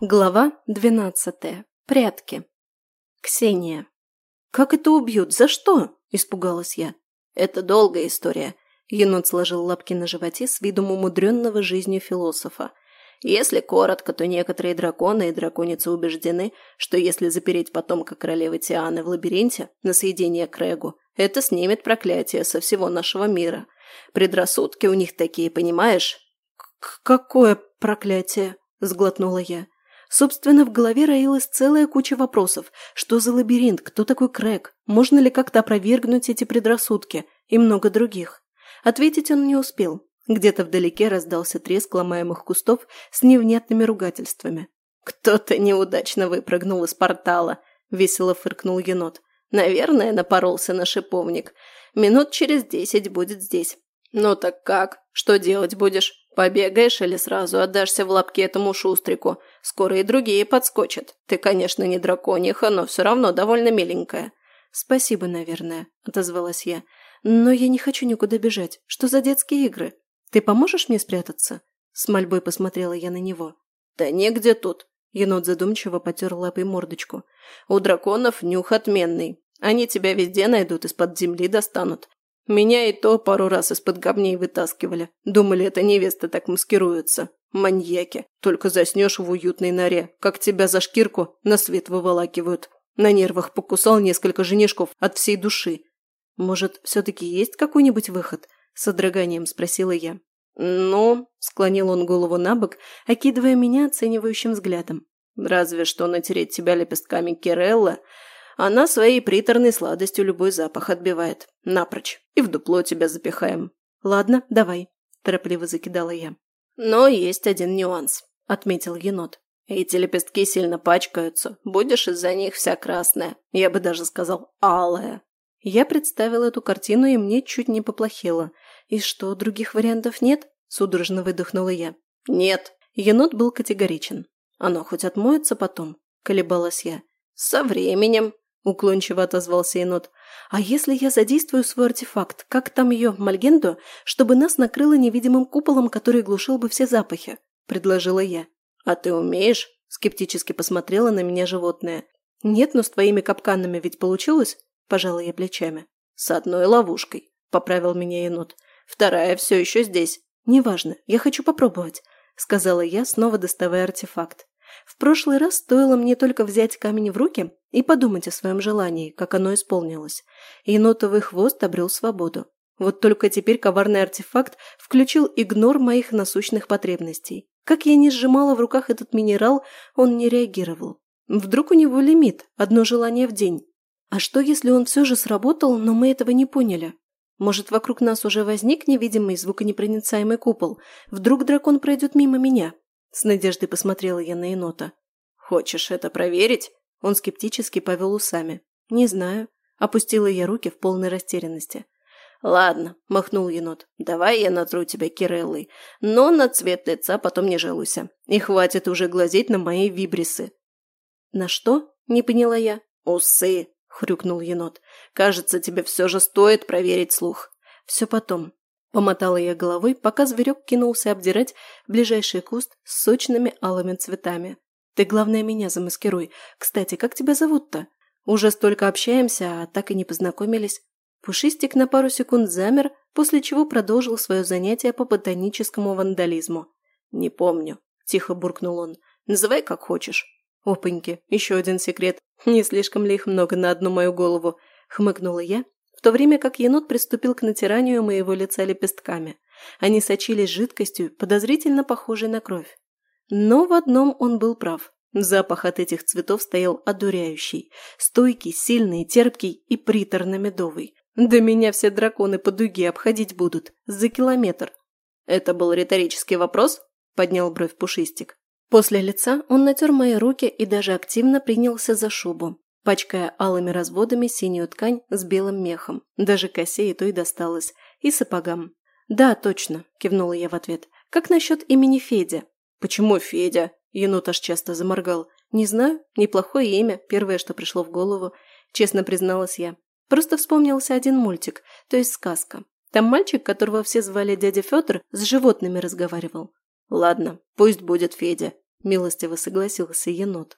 Глава двенадцатая. Прятки. Ксения. «Как это убьют? За что?» – испугалась я. «Это долгая история». Енот сложил лапки на животе с видом умудренного жизнью философа. Если коротко, то некоторые драконы и драконицы убеждены, что если запереть потомка королевы Тианы в лабиринте на съедение к Регу, это снимет проклятие со всего нашего мира. Предрассудки у них такие, понимаешь? «Какое проклятие?» – сглотнула я. Собственно, в голове роилась целая куча вопросов. Что за лабиринт? Кто такой Крэг? Можно ли как-то опровергнуть эти предрассудки? И много других. Ответить он не успел. Где-то вдалеке раздался треск ломаемых кустов с невнятными ругательствами. «Кто-то неудачно выпрыгнул из портала», – весело фыркнул енот. «Наверное, напоролся на шиповник. Минут через десять будет здесь. Ну так как? Что делать будешь? Побегаешь или сразу отдашься в лапки этому шустрику? Скоро и другие подскочат. Ты, конечно, не дракониха, но все равно довольно миленькая». «Спасибо, наверное», – отозвалась я. «Но я не хочу никуда бежать. Что за детские игры? Ты поможешь мне спрятаться?» С мольбой посмотрела я на него. «Да негде тут». Енот задумчиво потер лапой мордочку. «У драконов нюх отменный. Они тебя везде найдут, из-под земли достанут. Меня и то пару раз из-под камней вытаскивали. Думали, это невеста так маскируется. Маньяки. Только заснешь в уютной норе, как тебя за шкирку на свет выволакивают. На нервах покусал несколько женишков от всей души. «Может, все-таки есть какой-нибудь выход?» – с содроганием спросила я. «Ну», – склонил он голову на бок, окидывая меня оценивающим взглядом. «Разве что натереть тебя лепестками Кирелла, она своей приторной сладостью любой запах отбивает. Напрочь. И в дупло тебя запихаем. Ладно, давай. Торопливо закидала я. Но есть один нюанс, отметил енот. Эти лепестки сильно пачкаются. Будешь из-за них вся красная. Я бы даже сказал алая. Я представила эту картину, и мне чуть не поплохело. И что, других вариантов нет? Судорожно выдохнула я. Нет. Енот был категоричен. Оно хоть отмоется потом? Колебалась я. Со временем, – уклончиво отозвался енот. «А если я задействую свой артефакт, как там ее, Мальгенду, чтобы нас накрыло невидимым куполом, который глушил бы все запахи?» – предложила я. «А ты умеешь?» – скептически посмотрела на меня животное. «Нет, но с твоими капканами ведь получилось?» – пожала я плечами. «С одной ловушкой», – поправил меня енот. «Вторая все еще здесь». «Неважно, я хочу попробовать», – сказала я, снова доставая артефакт. В прошлый раз стоило мне только взять камень в руки и подумать о своем желании, как оно исполнилось. Енотовый хвост обрел свободу. Вот только теперь коварный артефакт включил игнор моих насущных потребностей. Как я не сжимала в руках этот минерал, он не реагировал. Вдруг у него лимит, одно желание в день. А что, если он все же сработал, но мы этого не поняли? Может, вокруг нас уже возник невидимый звуконепроницаемый купол? Вдруг дракон пройдет мимо меня? С надеждой посмотрела я на енота. «Хочешь это проверить?» Он скептически повел усами. «Не знаю». Опустила я руки в полной растерянности. «Ладно», – махнул енот. «Давай я натру тебя Киреллой. Но на цвет лица потом не жалуйся. И хватит уже глазеть на мои вибрисы». «На что?» – не поняла я. «Усы», – хрюкнул енот. «Кажется, тебе все же стоит проверить слух». «Все потом. Помотала я головой, пока зверек кинулся обдирать ближайший куст с сочными алыми цветами. «Ты, главное, меня замаскируй. Кстати, как тебя зовут-то? Уже столько общаемся, а так и не познакомились». Пушистик на пару секунд замер, после чего продолжил свое занятие по ботаническому вандализму. «Не помню», – тихо буркнул он. «Называй как хочешь». «Опаньки, еще один секрет. Не слишком ли их много на одну мою голову?» – хмыкнула я в то время как енот приступил к натиранию моего лица лепестками. Они сочились жидкостью, подозрительно похожей на кровь. Но в одном он был прав. Запах от этих цветов стоял одуряющий, стойкий, сильный, терпкий и приторно-медовый. Да меня все драконы по дуге обходить будут. За километр. «Это был риторический вопрос?» – поднял бровь Пушистик. После лица он натер мои руки и даже активно принялся за шубу пачкая алыми разводами синюю ткань с белым мехом. Даже косе и то и досталось. И сапогам. «Да, точно», – кивнула я в ответ. «Как насчет имени Федя?» «Почему Федя?» – енот аж часто заморгал. «Не знаю. Неплохое имя. Первое, что пришло в голову. Честно призналась я. Просто вспомнился один мультик, то есть сказка. Там мальчик, которого все звали дядя Федор, с животными разговаривал. «Ладно, пусть будет Федя», – милостиво согласился енот.